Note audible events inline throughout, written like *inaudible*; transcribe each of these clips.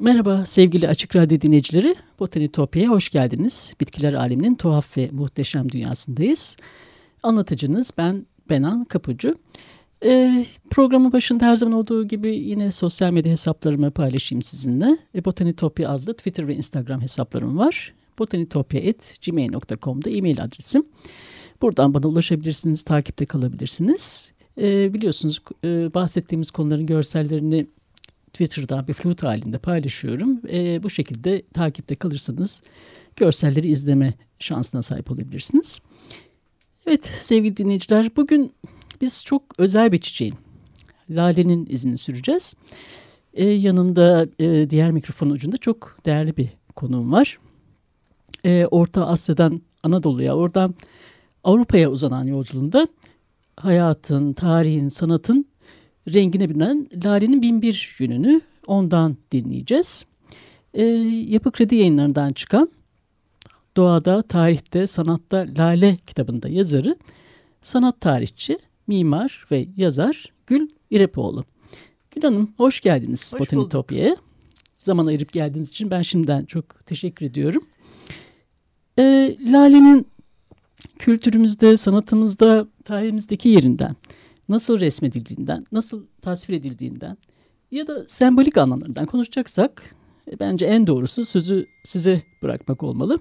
Merhaba sevgili Açık Radyo dinleyicileri. Botanitopya'ya hoş geldiniz. Bitkiler aleminin tuhaf ve muhteşem dünyasındayız. Anlatıcınız ben Benan Kapucu. Ee, programın başında her zaman olduğu gibi yine sosyal medya hesaplarımı paylaşayım sizinle. E, Botanitopya adlı Twitter ve Instagram hesaplarım var. botanitopya.gmail.com'da e-mail adresim. Buradan bana ulaşabilirsiniz, takipte kalabilirsiniz. Ee, biliyorsunuz e, bahsettiğimiz konuların görsellerini Twitter'da bir flut halinde paylaşıyorum. E, bu şekilde takipte kalırsanız görselleri izleme şansına sahip olabilirsiniz. Evet sevgili dinleyiciler bugün biz çok özel bir çiçeğin, lalenin izini süreceğiz. E, yanımda e, diğer mikrofon ucunda çok değerli bir konuğum var. E, Orta Asya'dan Anadolu'ya, oradan Avrupa'ya uzanan yolculuğunda hayatın, tarihin, sanatın rengine binen Lale'nin Binbir Günü'nü ondan dinleyeceğiz. E, Yapı Kredi yayınlarından çıkan Doğada, Tarihte, Sanatta Lale kitabında yazarı, sanat tarihçi, mimar ve yazar Gül İrepoğlu. Gül Hanım hoş geldiniz hoş Botanitopya'ya. Zaman ayırıp geldiğiniz için ben şimdiden çok teşekkür ediyorum. E, Lale'nin kültürümüzde, sanatımızda, tarihimizdeki yerinden nasıl resmedildiğinden, nasıl tasvir edildiğinden ya da sembolik anlamlarından konuşacaksak e, bence en doğrusu sözü size bırakmak olmalı.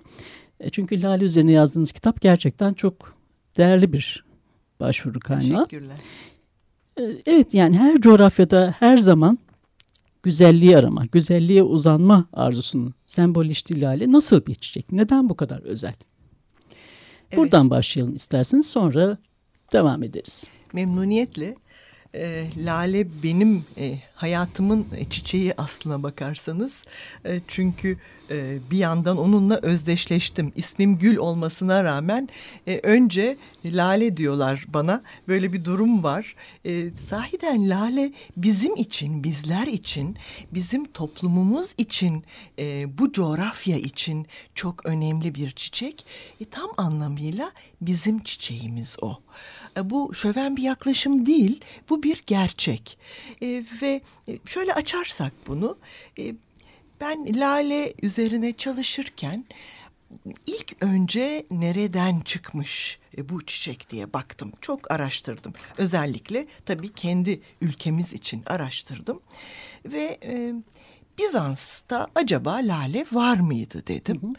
E, çünkü Lale üzerine yazdığınız kitap gerçekten çok değerli bir başvuru kaynağı. Teşekkürler. E, evet yani her coğrafyada her zaman güzelliği arama, güzelliğe uzanma arzusunu sembolleştiği Lale nasıl bir çiçek? Neden bu kadar özel? Evet. Buradan başlayalım isterseniz sonra devam ederiz memnuniyetle. E, Lale benim e, hayatımın çiçeği aslına bakarsanız. E, çünkü e, bir yandan onunla özdeşleştim. İsmim Gül olmasına rağmen e, önce Lale diyorlar bana. Böyle bir durum var. E, sahiden Lale bizim için, bizler için, bizim toplumumuz için, e, bu coğrafya için çok önemli bir çiçek. E, tam anlamıyla bizim çiçeğimiz o. E, bu şöven bir yaklaşım değil, bu bir gerçek. E, ve şöyle açarsak bunu, e, ben lale üzerine çalışırken ilk önce nereden çıkmış e, bu çiçek diye baktım. Çok araştırdım. Özellikle tabii kendi ülkemiz için araştırdım. Ve e, Bizans'ta acaba lale var mıydı dedim. Hı hı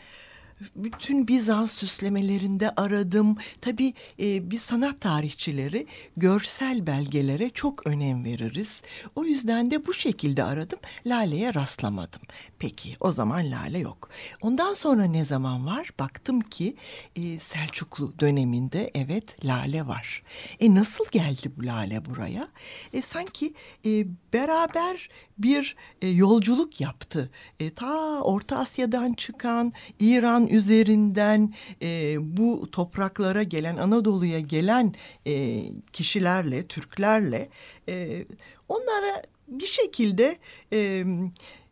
bütün Bizans süslemelerinde aradım. Tabii e, biz sanat tarihçileri görsel belgelere çok önem veririz. O yüzden de bu şekilde aradım. Lale'ye rastlamadım. Peki o zaman lale yok. Ondan sonra ne zaman var? Baktım ki e, Selçuklu döneminde evet lale var. E nasıl geldi bu lale buraya? E sanki e, beraber bir e, yolculuk yaptı. E, ta Orta Asya'dan çıkan İran üzerinden e, bu topraklara gelen Anadolu'ya gelen e, kişilerle, Türklerle e, onlara bir şekilde e,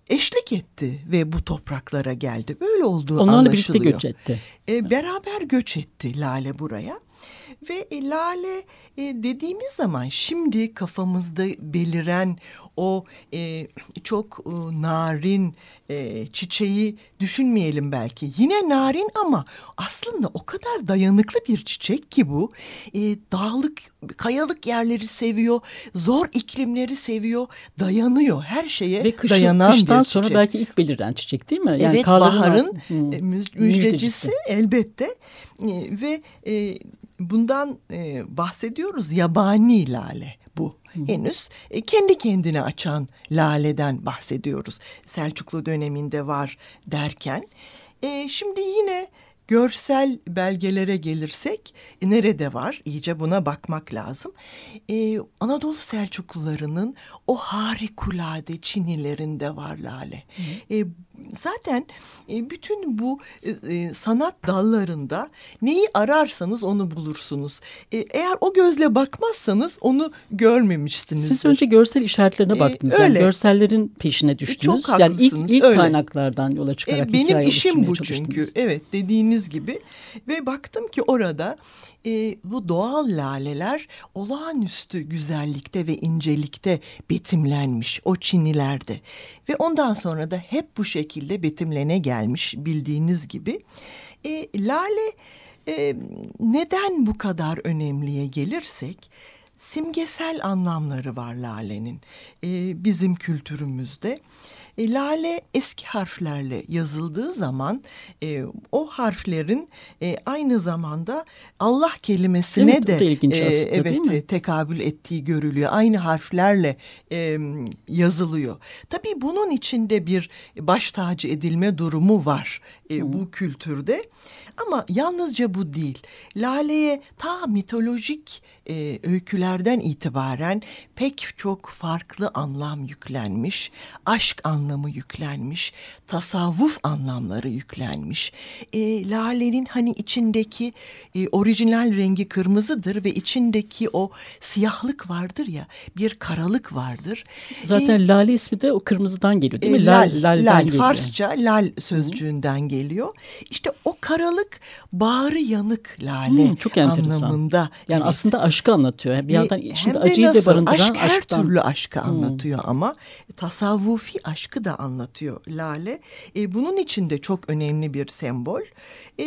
eşlik etti ve bu topraklara geldi. Böyle olduğu Onlarla anlaşılıyor. birlikte göç etti. E, beraber göç etti Lale buraya. Ve e, lale e, dediğimiz zaman şimdi kafamızda beliren o e, çok e, narin e, çiçeği düşünmeyelim belki. Yine narin ama aslında o kadar dayanıklı bir çiçek ki bu. E, dağlık, kayalık yerleri seviyor, zor iklimleri seviyor, dayanıyor. Her şeye Ve kışın, dayanan kıştan bir sonra çiçek. belki ilk beliren çiçek değil mi? Yani evet baharın e, müjdecisi, müjdecisi elbette e, ve e, bundan e, bahsediyoruz yabani lale bu. henüz e, kendi kendine açan laleden bahsediyoruz. Selçuklu döneminde var derken. E, şimdi yine görsel belgelere gelirsek e, nerede var? İyice buna bakmak lazım. Ee, Anadolu Selçuklularının o harikulade çinilerinde var lale. Ee, zaten e, bütün bu e, e, sanat dallarında neyi ararsanız onu bulursunuz. Eğer o gözle bakmazsanız onu görmemişsiniz. Siz önce görsel işaretlerine baktınız. öyle. Yani görsellerin peşine düştünüz. Çok yani ilk, ilk öyle. kaynaklardan yola çıkarak benim işim bu çünkü. Evet dediğiniz gibi ve baktım ki orada e, bu doğal laleler olağanüstü güzellikte ve incelikte betimlenmiş o çinilerde ve ondan sonra da hep bu şekilde betimlene gelmiş bildiğiniz gibi. E, lale e, neden bu kadar önemliye gelirsek simgesel anlamları var lalenin e, bizim kültürümüzde. E, lale eski harflerle yazıldığı zaman e, o harflerin e, aynı zamanda Allah kelimesine Evet, de ilginç e, aslında, evet tekabül ettiği görülüyor. Aynı harflerle e, yazılıyor. Tabii bunun içinde bir baş tacı edilme durumu var e, bu kültürde. Ama yalnızca bu değil. Lale'ye ta mitolojik e, öykülerden itibaren pek çok farklı anlam yüklenmiş. Aşk anlamı yüklenmiş. Tasavvuf anlamları yüklenmiş. E, Lale'nin hani içindeki e, orijinal rengi kırmızıdır ve içindeki o siyahlık vardır ya bir karalık vardır. Zaten lale ismi de o kırmızıdan geliyor değil mi? E, lal, lal, lal, geliyor. Farsça lal sözcüğünden geliyor. İşte karalık bağrı yanık lale Hmm, çok enteresan. anlamında. Yani Evet. aslında aşkı anlatıyor. Bir E, yandan hem şimdi acıyı da nasıl? barındıran Aşk her aşktan. türlü aşkı anlatıyor ama tasavvufi aşkı da anlatıyor Lale. E, bunun için de çok önemli bir sembol. E,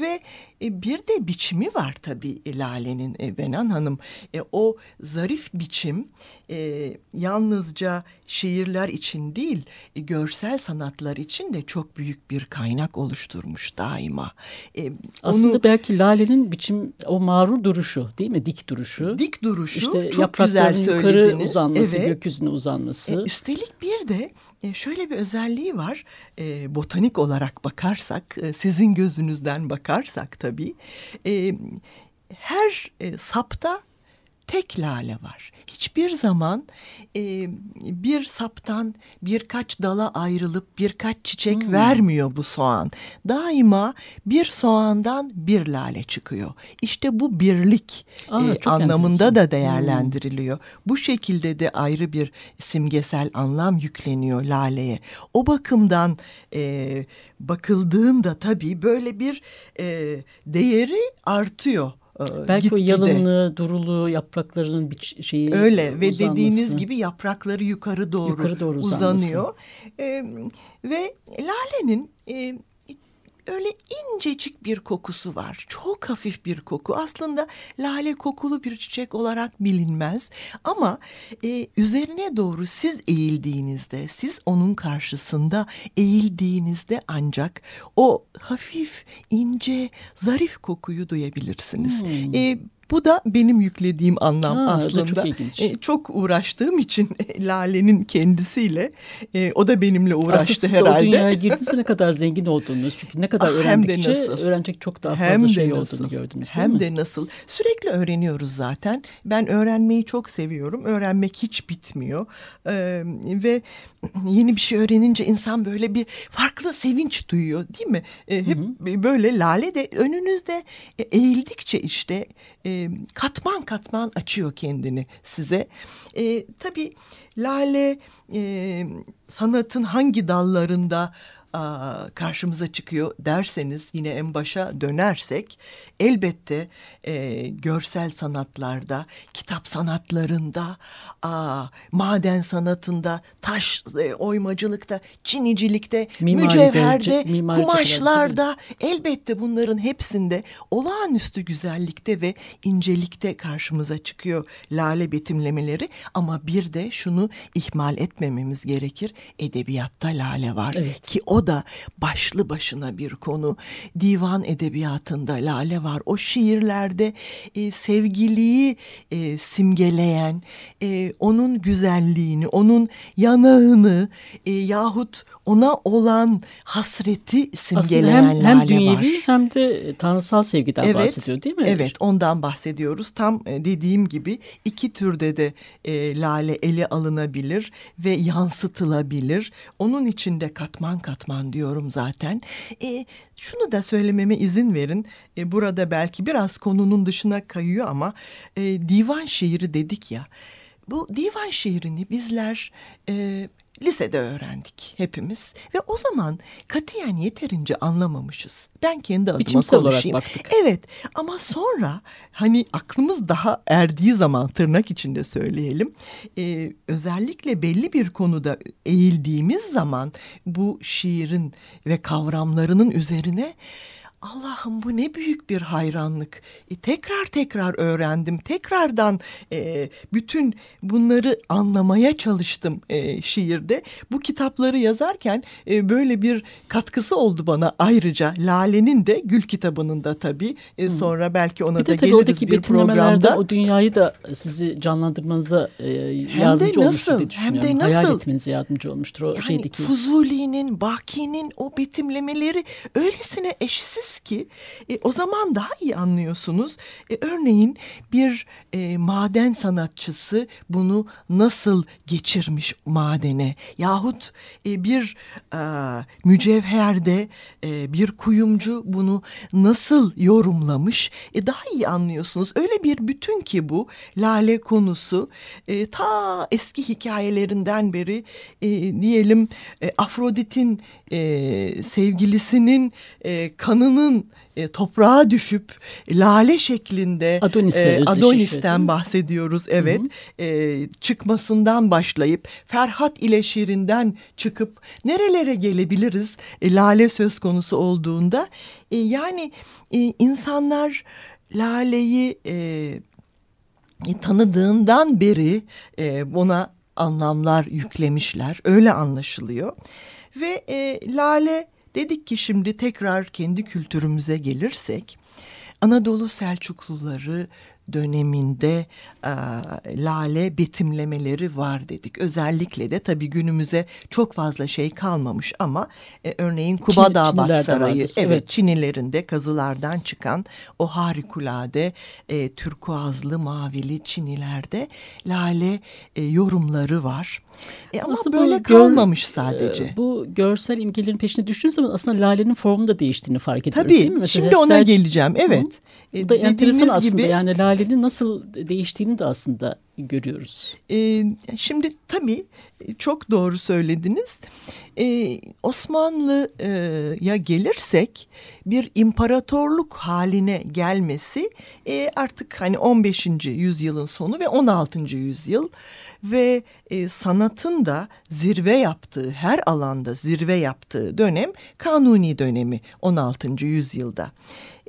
ve e, bir de biçimi var tabii Lale'nin e, Benan Hanım. E, o zarif biçim e, yalnızca şiirler için değil e, görsel sanatlar için de çok büyük bir kaynak oluşturmuş daima. E, Aslında onu- belki lalenin biçim o mağrur duruşu değil mi? Dik duruşu. dik duruşu İşte çok güzel yaprakların yukarı söylediniz. uzanması, Evet. gökyüzüne uzanması. E, üstelik bir de e, şöyle bir özelliği var. E, botanik olarak bakarsak, e, sizin gözünüzden bakarsak tabii, e, her e, sapta tek lale var. Hiçbir zaman e, bir saptan birkaç dala ayrılıp birkaç çiçek Hmm. vermiyor bu soğan. Daima bir soğandan bir lale çıkıyor. İşte bu birlik Aa, e, anlamında enteresan. da değerlendiriliyor. Bu şekilde de ayrı bir simgesel anlam yükleniyor laleye. O bakımdan e, bakıldığında tabii böyle bir e, değeri artıyor. E, belki o yalınlığı, duruluğu, yapraklarının bir şeyi Öyle ve uzanması. dediğiniz gibi yaprakları yukarı doğru, Yukarı doğru uzanması. uzanıyor. E, ve lalenin e, öyle incecik bir kokusu var. Çok hafif bir koku. Aslında lale kokulu bir çiçek olarak bilinmez. Ama e, üzerine doğru siz eğildiğinizde, siz onun karşısında eğildiğinizde ancak o hafif, ince, zarif kokuyu duyabilirsiniz. Hmm. E, bu da benim yüklediğim anlam Ha, o da aslında. çok. E, çok uğraştığım için *laughs* Lale'nin kendisiyle e, o da benimle Aslında uğraştı siz de o herhalde. dünyaya girdiğinizde ne kadar *laughs* zengin oldunuz. Çünkü ne kadar Ah, öğrendikçe öğrenecek çok daha fazla Hem şey nasıl, olduğunu gördünüz değil Hem mi? de nasıl. Sürekli öğreniyoruz zaten. Ben öğrenmeyi çok seviyorum. Öğrenmek hiç bitmiyor. Ee, ve yeni bir şey öğrenince insan böyle bir farklı sevinç duyuyor değil mi? Ee, hep böyle lale de önünüzde e, eğildikçe işte e, katman katman açıyor kendini size. E, tabii lale e, sanatın hangi dallarında karşımıza çıkıyor derseniz yine en başa dönersek elbette e, görsel sanatlarda, kitap sanatlarında, aa, maden sanatında, taş e, oymacılıkta, çinicilikte, Mimaride, mücevherde, ce- mimari kumaşlarda elbette bunların hepsinde olağanüstü güzellikte ve incelikte karşımıza çıkıyor lale betimlemeleri ama bir de şunu ihmal etmememiz gerekir edebiyatta lale var Evet. ki o o da başlı başına bir konu. Divan edebiyatında lale var. O şiirlerde e, sevgiliyi e, simgeleyen, e, onun güzelliğini, onun yanağını e, yahut ona olan hasreti simgeleyen Aslında hem, hem lale dünyevi var. hem de tanrısal sevgiden Evet, bahsediyor değil mi? Evet ondan bahsediyoruz. Tam e, dediğim gibi iki türde de e, lale ele alınabilir ve yansıtılabilir. Onun içinde katman katman diyorum zaten. E, şunu da söylememe izin verin. E, burada belki biraz konunun dışına kayıyor ama e, divan şiiri dedik ya. Bu divan şiirini bizler e, lisede öğrendik hepimiz ve o zaman katiyen yeterince anlamamışız. Ben kendi adıma Biçimsel olarak konuşayım. baktık. Evet ama sonra hani aklımız daha erdiği zaman tırnak içinde söyleyelim. e, özellikle belli bir konuda eğildiğimiz zaman bu şiirin ve kavramlarının üzerine Allah'ım bu ne büyük bir hayranlık. E, tekrar tekrar öğrendim. Tekrardan e, bütün bunları anlamaya çalıştım e, şiirde. Bu kitapları yazarken e, böyle bir katkısı oldu bana ayrıca. Lale'nin de Gül kitabının da tabii. E, sonra belki ona Bir da geliriz bir programda. o dünyayı da sizi canlandırmanıza e, yardımcı olmuştur nasıl, diye hem de düşünüyorum. Hayal nasıl? etmenize yardımcı olmuştur o Yani şeydeki. Fuzuli'nin, Baki'nin o betimlemeleri öylesine eşsiz ki e, o zaman daha iyi anlıyorsunuz. E, örneğin bir e, maden sanatçısı bunu nasıl geçirmiş madene yahut e, bir e, mücevherde e, bir kuyumcu bunu nasıl yorumlamış e, daha iyi anlıyorsunuz. Öyle bir bütün ki bu lale konusu e, ta eski hikayelerinden beri e, diyelim e, Afrodit'in e, sevgilisinin e, kanının e, toprağa düşüp lale şeklinde e, özdeşleşiyor, değil Adonis'ten bahsediyoruz. Evet e, çıkmasından başlayıp Ferhat ile Şirin'den çıkıp nerelere gelebiliriz e, lale söz konusu olduğunda. E, yani e, insanlar laleyi e, e, tanıdığından beri e, buna anlamlar yüklemişler. Öyle anlaşılıyor. Ve e, lale dedik ki şimdi tekrar kendi kültürümüze gelirsek Anadolu Selçukluları döneminde e, lale betimlemeleri var dedik. Özellikle de tabii günümüze çok fazla şey kalmamış ama e, örneğin Kubadağ Çinilerde Sarayı vardır, evet, evet. Çinilerinde kazılardan çıkan o harikulade e, türkuazlı mavili Çinilerde lale e, yorumları var. E, ama Aslında böyle gör- kalmamış sadece. e, Bu görsel imgelerin peşine düştüğünüz zaman aslında lalenin formu da değiştiğini fark ediyoruz Tabii değil mi? Mesela şimdi ona geleceğim evet. E, Bu da enteresan dediğiniz aslında gibi yani lalenin nasıl değiştiğini de aslında görüyoruz. e, şimdi tabii e, çok doğru söylediniz. E, Osmanlı'ya gelirsek bir imparatorluk haline gelmesi e, artık hani 15. yüzyılın sonu ve 16. yüzyıl ve e, sanatın da zirve yaptığı her alanda zirve yaptığı dönem Kanuni dönemi 16. yüzyılda.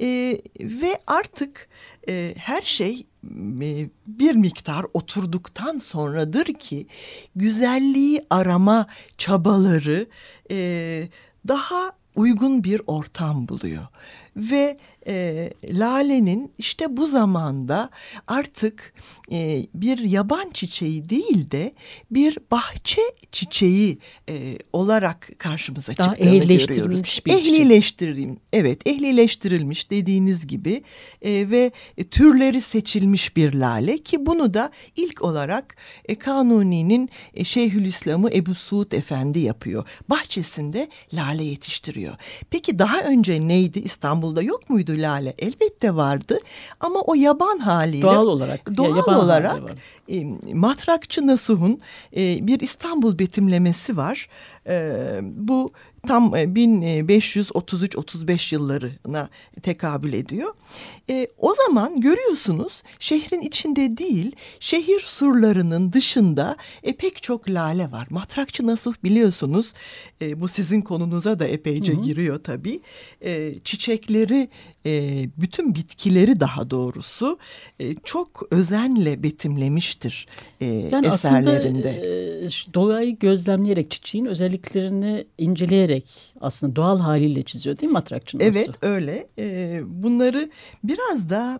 E, ve artık e, her şey e, bir miktar oturduktan sonradır ki güzelliği arama çabaları e, daha uygun bir ortam buluyor. Ve e, Lale'nin işte bu zamanda artık e, bir yaban çiçeği değil de bir bahçe çiçeği e, olarak karşımıza Daha çıktığını görüyoruz. bir. Ehlileştirilmiş, evet ehlileştirilmiş dediğiniz gibi e, ve türleri seçilmiş bir lale ki bunu da ilk olarak e, Kanuni'nin e, Şeyhülislam'ı Ebu Suud Efendi yapıyor. Bahçesinde lale yetiştiriyor. Peki daha önce neydi? İstanbul'da yok muydu lale? Elbette vardı ama o yaban haliyle Doğal olarak. doğal ya olarak e, Matrakçı Nasuh'un e, bir İstanbul betimlemesi var. E, bu tam e, 1533-35 yıllarına tekabül ediyor. E, o zaman görüyorsunuz şehrin içinde değil şehir surlarının dışında e, pek çok lale var. Matrakçı Nasuh biliyorsunuz e, bu sizin konunuza da epeyce giriyor tabii. E, çiçekleri e, bütün bitkileri daha doğrusu e, çok özenle betimlemiştir e, Yani eserlerinde. aslında e, doğayı gözlemleyerek çiçeğin özelliklerini inceleyerek çizerek aslında doğal haliyle çiziyor değil mi matrakçı Evet öyle. E, bunları biraz da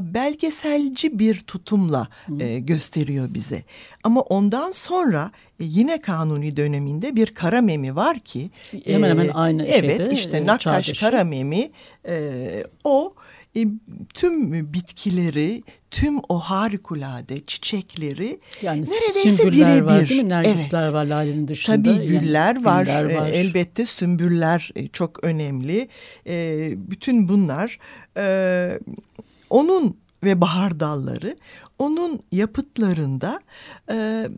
belgeselci bir tutumla e, gösteriyor bize. Ama ondan sonra e, yine kanuni döneminde bir Karamemi var ki hemen hemen aynı evet şeyde, işte e, Nakkaş. Karamemi e, o e, tüm bitkileri, tüm o harikulade çiçekleri yani neredeyse birebir. var değil mi? Nergisler evet. var lalenin dışında. Tabii güller yani, var. Güller var. E, elbette sümbüller e, çok önemli. E, bütün bunlar e, onun ve bahar dalları onun yapıtlarında e,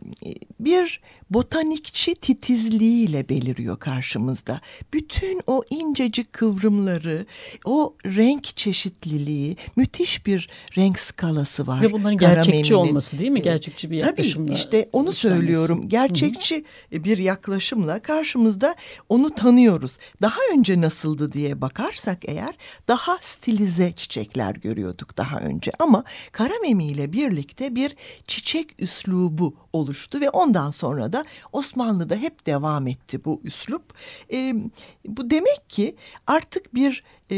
bir botanikçi titizliğiyle beliriyor karşımızda. Bütün o incecik kıvrımları, o renk çeşitliliği, müthiş bir renk skalası var. Ve bunların gerçekçi olması değil mi? Gerçekçi bir yaklaşımla. Tabii işte onu söylüyorum. Gerçekçi Hı -hı. bir yaklaşımla karşımızda onu tanıyoruz. Daha önce nasıldı diye bakarsak eğer daha stilize çiçekler görüyorduk daha önce. Ama Karamemi ile birlikte bir çiçek üslubu oluştu ve ondan sonra da Osmanlı'da hep devam etti bu üslup. E, bu demek ki artık bir e,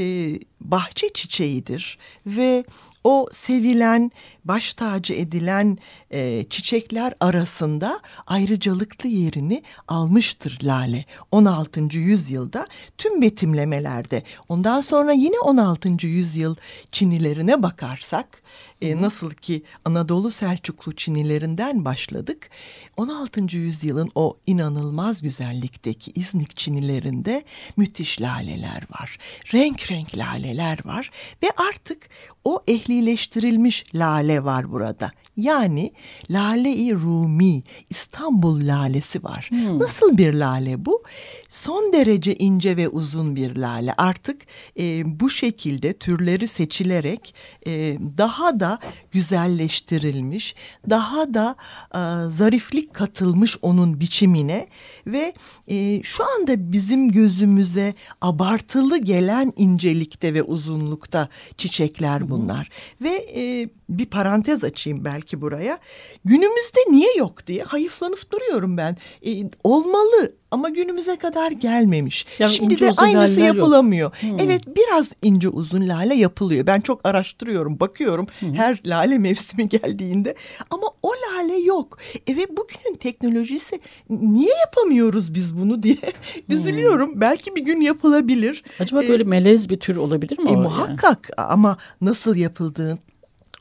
bahçe çiçeğidir ve o sevilen, baş tacı edilen e, çiçekler arasında ayrıcalıklı yerini almıştır lale. 16. yüzyılda tüm betimlemelerde. Ondan sonra yine 16. yüzyıl Çinilerine bakarsak e, nasıl ki Anadolu Selçuklu Çinilerinden başladık. 16. yüzyılın o inanılmaz güzellikteki İznik Çinilerinde müthiş laleler var. Renk renk laleler var ve artık o ehlileştirilmiş lale var burada. Yani Lale-i Rumi, İstanbul lalesi var. Hmm. Nasıl bir lale bu? Son derece ince ve uzun bir lale. Artık e, bu şekilde türleri seçilerek e, daha da güzelleştirilmiş, daha da e, zariflik katılmış onun biçimine ve e, şu anda bizim gözümüze abartılı gelen incelikte ve uzunlukta çiçekler bunlar. Hı. Ve e, bir parantez açayım belki buraya. Günümüzde niye yok diye hayıflanıp duruyorum ben. E, olmalı ama günümüze kadar gelmemiş. Yani Şimdi de aynısı yapılamıyor. Hmm. Evet biraz ince uzun lale yapılıyor. Ben çok araştırıyorum, bakıyorum hmm. her lale mevsimi geldiğinde ama o lale yok. E ve bugünün teknolojisi niye yapamıyoruz biz bunu diye *laughs* hmm. üzülüyorum. Belki bir gün yapılabilir. Acaba böyle melez bir tür olabilir mi? E, muhakkak yani? ama nasıl yapıldığını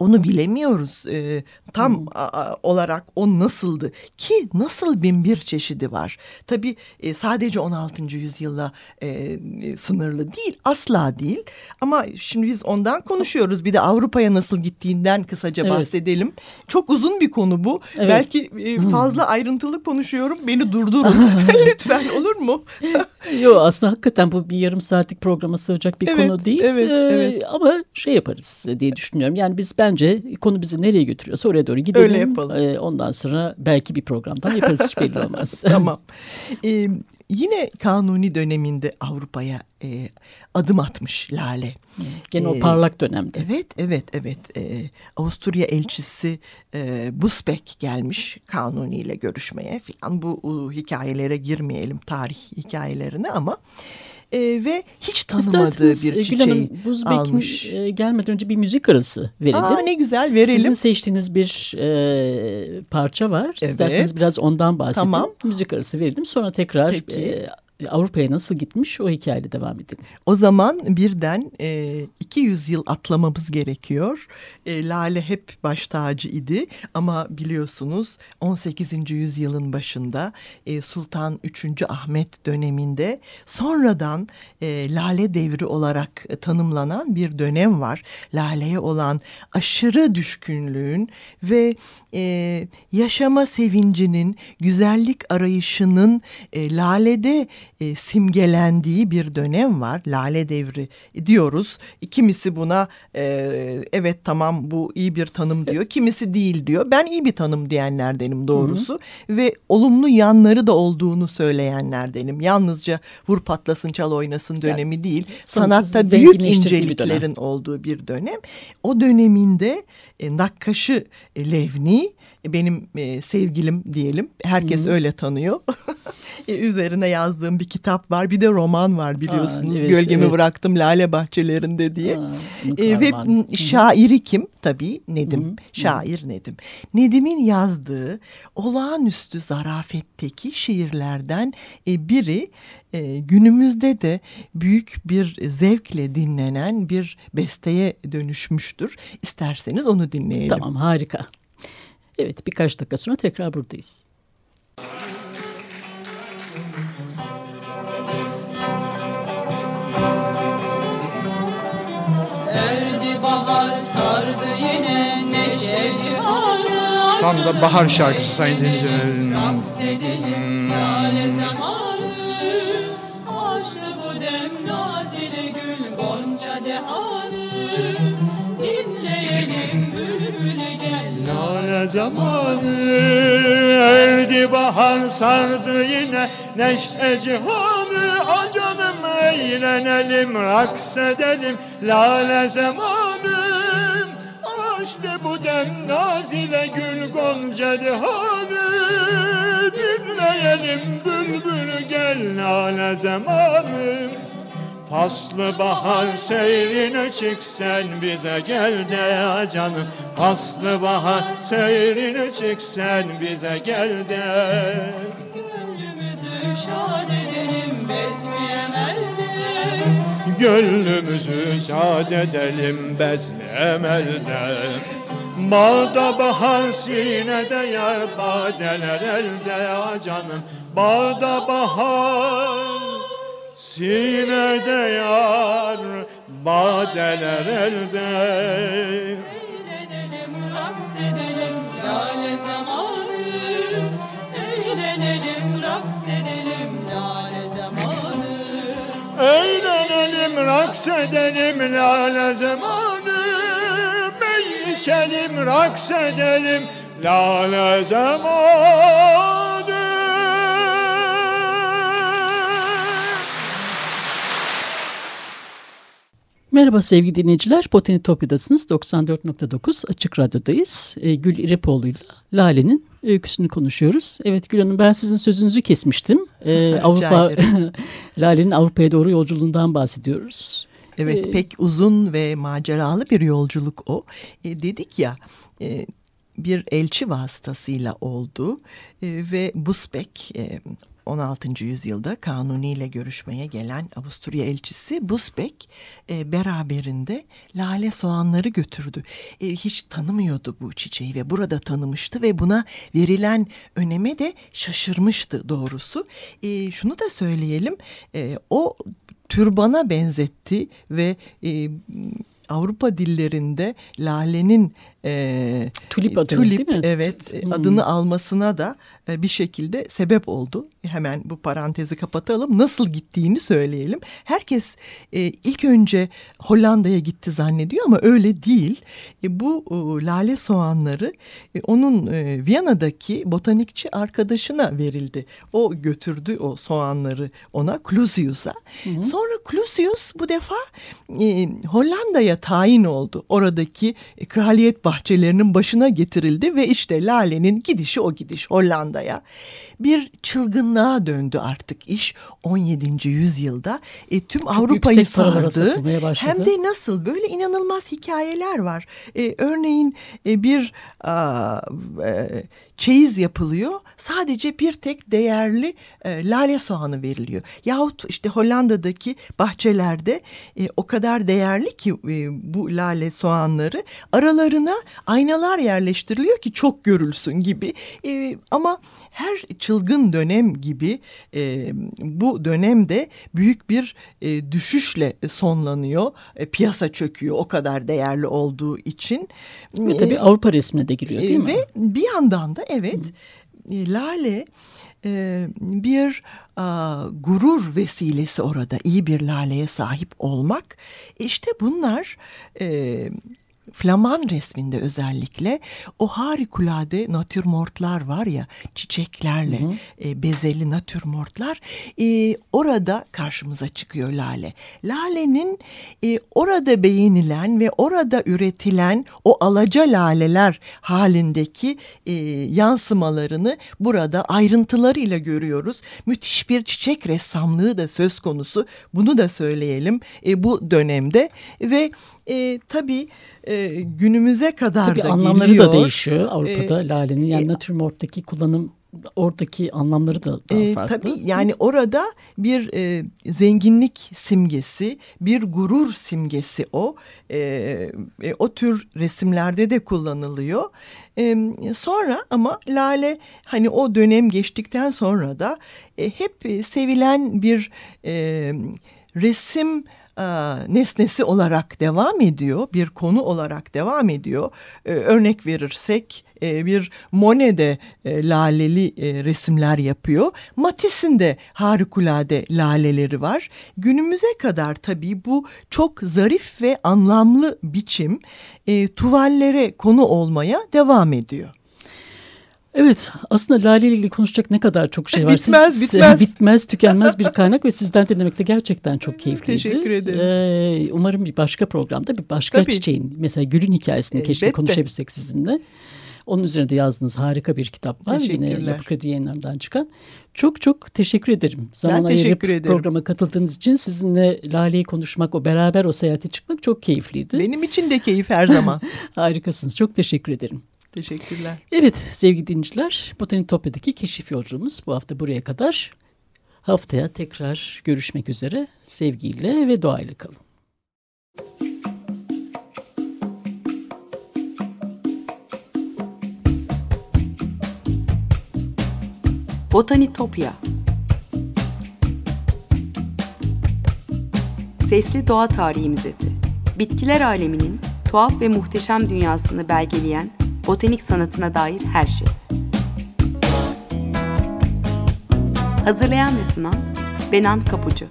onu bilemiyoruz. E, tam hmm. a, olarak o nasıldı ki nasıl bin bir çeşidi var. Tabii e, sadece 16. yüzyılla e, sınırlı değil asla değil ama şimdi biz ondan konuşuyoruz. Bir de Avrupa'ya nasıl gittiğinden kısaca evet. bahsedelim. Çok uzun bir konu bu. Evet. Belki e, fazla ayrıntılı konuşuyorum beni durdurun *laughs* *laughs* lütfen olur mu? *laughs* Yok aslında hakikaten bu bir yarım saatlik programa sığacak bir evet, konu değil. Evet, ee, evet. Ama şey yaparız diye düşünüyorum. Yani biz bence konu bizi nereye götürüyorsa oraya doğru gidelim. Öyle yapalım. Ee, ondan sonra belki bir programdan yaparız hiç belli olmaz. *laughs* tamam. Ee, yine Kanuni döneminde Avrupa'ya e, adım atmış Lale. Gene ee, o parlak dönemde. Evet, evet, evet. Ee, Avusturya elçisi e, Busbeck gelmiş Kanuni ile görüşmeye falan. Bu uh, hikayelere girmeyelim tarih hikayelerine ama e, ve hiç tanımadığı bir çiçeği Gül Hanım, almış. E, gelmeden önce bir müzik arası verelim. Aa, ne güzel verelim. Sizin seçtiğiniz bir e, parça var. Evet. İsterseniz biraz ondan bahsedin. Tamam. Müzik arası verelim. Sonra tekrar e, Avrupa'ya nasıl gitmiş o hikayeyle devam edelim. O zaman birden e, 200 yıl atlamamız gerekiyor. E, Lale hep baş tacı idi ama biliyorsunuz 18. yüzyılın başında e, Sultan 3. Ahmet döneminde sonradan e, Lale devri olarak tanımlanan bir dönem var. Lale'ye olan aşırı düşkünlüğün ve e, yaşama sevincinin, güzellik arayışının e, Lale'de e, simgelendiği bir dönem var. Lale devri diyoruz. Kimisi buna e, evet tamam bu iyi bir tanım diyor. Kimisi değil diyor. Ben iyi bir tanım diyenlerdenim doğrusu. Hı hı. Ve olumlu yanları da olduğunu söyleyenlerdenim. Yalnızca vur patlasın çal oynasın dönemi yani, değil. Sanatta büyük inceliklerin olduğu bir dönem. O döneminde e, nakkaşı e, Levni benim e, sevgilim diyelim. Herkes Hı -hı. öyle tanıyor. *laughs* e, üzerine yazdığım bir kitap var. Bir de roman var biliyorsunuz. Aa, evet, Gölgemi evet. bıraktım Lale Bahçelerinde diye. Aa, e, ve şairi kim? Tabii Nedim. Hı -hı. Şair Nedim. Nedim'in yazdığı olağanüstü zarafetteki şiirlerden e, biri e, günümüzde de büyük bir zevkle dinlenen bir besteye dönüşmüştür. İsterseniz onu dinleyelim. Tamam harika. Evet birkaç dakika sonra tekrar buradayız. Erdi bahar sardı yine neşe cihanı Tam da bahar şarkısı sayın dinleyicilerim. Aksedelim lale zamanı bahar sardı yine. Neşe cihanı A canım eğlenelim raks edelim lale zamanı Açtı bu dem nazile gül gonca dihanı Dinleyelim bülbül gel nane zamanı Faslı bahar seyrine çık sen bize gel de canım. Faslı bahar seyrine çık sen bize gel de. Gönlümüzü şad edelim besmi emelde Gönlümüzü şad edelim besmi emelde Bağda bahar sinede yar badeler elde canım. Bağda bahar sinede yar badeler elde. Eğlenelim raks edelim lale zamanı. Eğlenelim raks edelim lale zamanı. Eğlenelim raks edelim lale zamanı. Bey içelim raks edelim lale zamanı Merhaba sevgili dinleyiciler. Botanitopya'dasınız. 94.9 Açık Radyo'dayız. E, Gül İrepoğlu ile Lale'nin öyküsünü konuşuyoruz. Evet Gül Hanım ben sizin sözünüzü kesmiştim. *laughs* E, Avrupa *laughs* Lale'nin Avrupa'ya doğru yolculuğundan bahsediyoruz. Evet ee, pek uzun ve maceralı bir yolculuk o. E, dedik ya e, bir elçi vasıtasıyla oldu e, ve Busbek e, 16. yüzyılda Kanuni ile görüşmeye gelen Avusturya elçisi Busbek e, beraberinde lale soğanları götürdü. E, hiç tanımıyordu bu çiçeği ve burada tanımıştı ve buna verilen öneme de şaşırmıştı doğrusu. E, şunu da söyleyelim e, o türbana benzetti ve e, Avrupa dillerinde lalenin e, tulip, adını, tulip değil mi? evet hmm. adını almasına da e, bir şekilde sebep oldu. Hemen bu parantezi kapatalım. Nasıl gittiğini söyleyelim. Herkes e, ilk önce Hollanda'ya gitti zannediyor ama öyle değil. E, bu e, lale soğanları e, onun e, Viyana'daki botanikçi arkadaşına verildi. O götürdü o soğanları ona Clusius'a. Sonra Clusius bu defa e, Hollanda'ya tayin oldu. Oradaki e, kraliyet bahçelerinin başına getirildi ve işte Lale'nin gidişi o gidiş Hollanda'ya. Bir çılgınlığa döndü artık iş 17. yüzyılda. E, tüm Çok Avrupa'yı sardı. Hem de nasıl böyle inanılmaz hikayeler var. E, örneğin e, bir a, e, çeyiz yapılıyor. Sadece bir tek değerli e, lale soğanı veriliyor. Yahut işte Hollanda'daki bahçelerde e, o kadar değerli ki e, bu lale soğanları aralarına aynalar yerleştiriliyor ki çok görülsün gibi. E, ama her çılgın dönem gibi e, bu dönemde büyük bir e, düşüşle sonlanıyor. E, piyasa çöküyor o kadar değerli olduğu için. Ve tabii Avrupa resmine de giriyor değil e, mi? Ve bir yandan da evet. E, lale e, bir a, gurur vesilesi orada. İyi bir laleye sahip olmak. İşte bunlar e, Flaman resminde özellikle o harikulade natürmortlar var ya çiçeklerle hı hı. E, bezeli natürmortlar e, orada karşımıza çıkıyor lale. Lalenin e, orada beğenilen ve orada üretilen o alaca laleler halindeki e, yansımalarını burada ayrıntılarıyla görüyoruz. Müthiş bir çiçek ressamlığı da söz konusu. Bunu da söyleyelim e, bu dönemde ve e, tabii e, günümüze kadar tabii da anlamları geliyor. da değişiyor Avrupa'da e, lalenin. Yani e, natürmorttaki kullanım oradaki anlamları da daha e, farklı. Tabii yani orada bir e, zenginlik simgesi, bir gurur simgesi o. E, e, o tür resimlerde de kullanılıyor. E, sonra ama lale hani o dönem geçtikten sonra da e, hep sevilen bir e, resim e, nesnesi olarak devam ediyor, bir konu olarak devam ediyor. E, örnek verirsek e, bir Monet'de e, laleli resimler yapıyor. Matisse'in de harikulade laleleri var. Günümüze kadar tabii bu çok zarif ve anlamlı biçim tuvallere konu olmaya devam ediyor. Evet aslında Lale ile ilgili konuşacak ne kadar çok şey var. Bitmez Siz, bitmez. bitmez tükenmez bir *laughs* kaynak ve sizden dinlemek de gerçekten çok keyifliydi. Teşekkür ederim. Ee, umarım bir başka programda bir başka Tabii. çiçeğin mesela gülün hikayesini Elbette. keşke konuşabilsek sizinle. Onun üzerinde yazdığınız harika bir kitap var. Yine Yapı Kredi yayınlarından çıkan. Çok çok teşekkür ederim. Zaman ben teşekkür ederim. programa katıldığınız için sizinle Lale'yi konuşmak, o beraber o seyahate çıkmak çok keyifliydi. Benim için de keyif her zaman. *laughs* Harikasınız. Çok teşekkür ederim. Teşekkürler. Evet sevgili dinleyiciler Botanik Topya'daki keşif yolculuğumuz bu hafta buraya kadar. Haftaya tekrar görüşmek üzere. Sevgiyle ve doğayla kalın. Botanitopya Sesli Doğa Tarihi Müzesi Bitkiler aleminin tuhaf ve muhteşem dünyasını belgeleyen botanik sanatına dair her şey. Hazırlayan ve sunan Benan Kapucu.